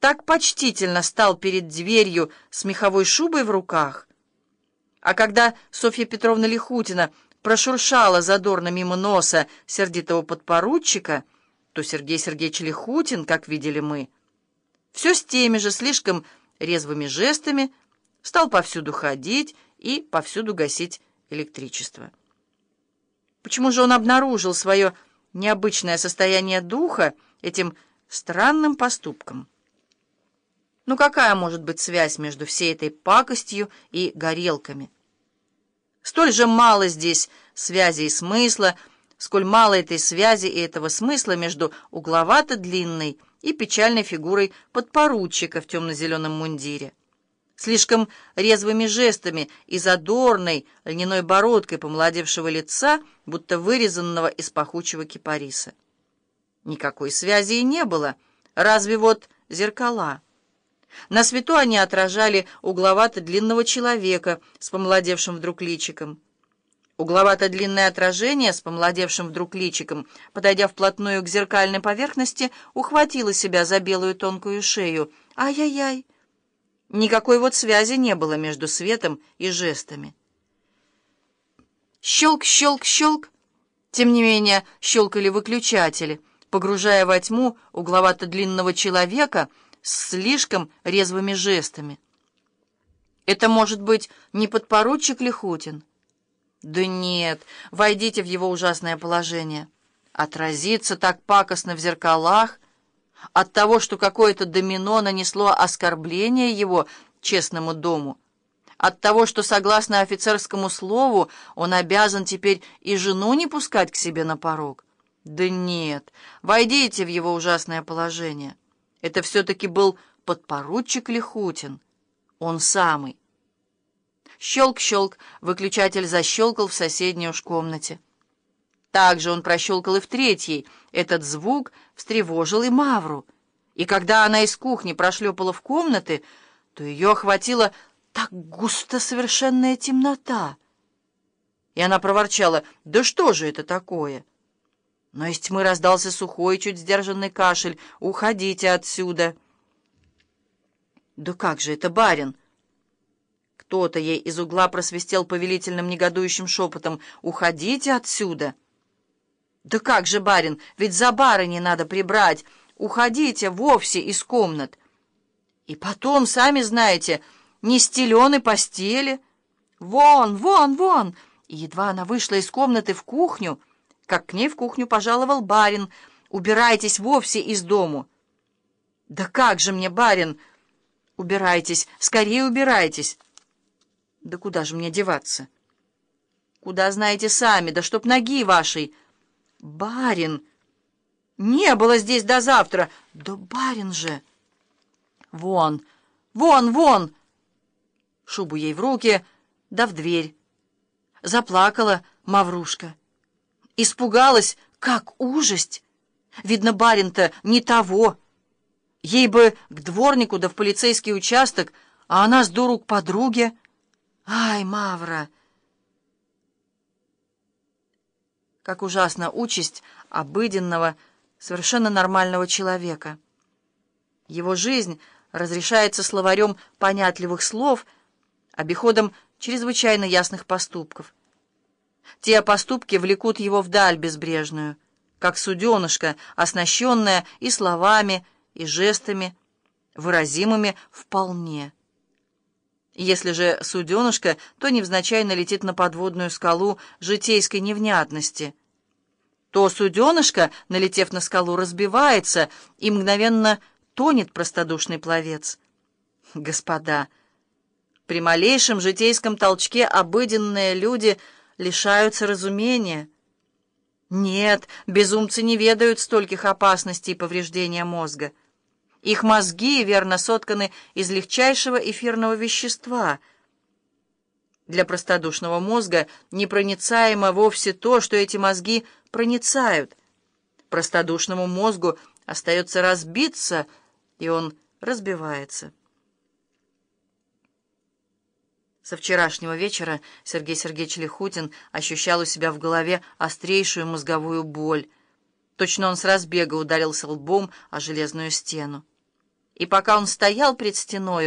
так почтительно стал перед дверью с меховой шубой в руках. А когда Софья Петровна Лихутина прошуршала задорно мимо носа сердитого подпоручика, то Сергей Сергеевич Лихутин, как видели мы, все с теми же слишком резвыми жестами стал повсюду ходить и повсюду гасить электричество. Почему же он обнаружил свое необычное состояние духа этим странным поступком? Ну какая может быть связь между всей этой пакостью и горелками? Столь же мало здесь связи и смысла, сколь мало этой связи и этого смысла между угловато-длинной и печальной фигурой подпоручика в темно-зеленом мундире. Слишком резвыми жестами и задорной льняной бородкой помолодевшего лица, будто вырезанного из пахучего кипариса. Никакой связи и не было, разве вот зеркала. На свету они отражали угловато-длинного человека с помолодевшим вдруг личиком. Угловато-длинное отражение с помолодевшим вдруг личиком, подойдя вплотную к зеркальной поверхности, ухватило себя за белую тонкую шею. Ай-яй-яй! Никакой вот связи не было между светом и жестами. Щелк, щелк, щелк. Тем не менее, щелкали выключатели, погружая во тьму угловато-длинного человека — с слишком резвыми жестами. Это может быть не подпоручик Лихутин? Да нет, войдите в его ужасное положение. Отразиться так пакостно в зеркалах от того, что какое-то домино нанесло оскорбление его честному дому, от того, что, согласно офицерскому слову, он обязан теперь и жену не пускать к себе на порог. Да нет, войдите в его ужасное положение. Это все-таки был подпоручик Лихутин. Он самый. Щелк-щелк, выключатель защелкал в соседней уж комнате. Также он прощелкал и в третьей. Этот звук встревожил и Мавру. И когда она из кухни прошлепала в комнаты, то ее охватила так густо совершенная темнота. И она проворчала, «Да что же это такое?» Но из тьмы раздался сухой, чуть сдержанный кашель. «Уходите отсюда!» «Да как же это, барин?» Кто-то ей из угла просвистел повелительным негодующим шепотом. «Уходите отсюда!» «Да как же, барин, ведь за барыней надо прибрать! Уходите вовсе из комнат!» «И потом, сами знаете, не стелены постели!» «Вон, вон, вон!» И едва она вышла из комнаты в кухню, как к ней в кухню пожаловал барин. «Убирайтесь вовсе из дому!» «Да как же мне, барин!» «Убирайтесь! Скорее убирайтесь!» «Да куда же мне деваться?» «Куда знаете сами? Да чтоб ноги вашей!» «Барин! Не было здесь до завтра!» «Да барин же!» «Вон! Вон! Вон!» Шубу ей в руки, да в дверь. Заплакала Маврушка. Испугалась, как ужасть. Видно, барин-то не того. Ей бы к дворнику да в полицейский участок, а она с дуру к подруге. Ай, Мавра! Как ужасна участь обыденного, совершенно нормального человека. Его жизнь разрешается словарем понятливых слов, обиходом чрезвычайно ясных поступков. Те поступки влекут его вдаль безбрежную, как суденышко, оснащенное и словами, и жестами, выразимыми вполне. Если же суденышко, то невзначай налетит на подводную скалу житейской невнятности. То суденышко, налетев на скалу, разбивается, и мгновенно тонет простодушный пловец. Господа, при малейшем житейском толчке обыденные люди — лишаются разумения. Нет, безумцы не ведают стольких опасностей и повреждения мозга. Их мозги, верно, сотканы из легчайшего эфирного вещества. Для простодушного мозга непроницаемо вовсе то, что эти мозги проницают. Простодушному мозгу остается разбиться, и он разбивается. Со вчерашнего вечера Сергей Сергеевич Лихутин ощущал у себя в голове острейшую мозговую боль. Точно он с разбега ударился лбом о железную стену. И пока он стоял пред стеною,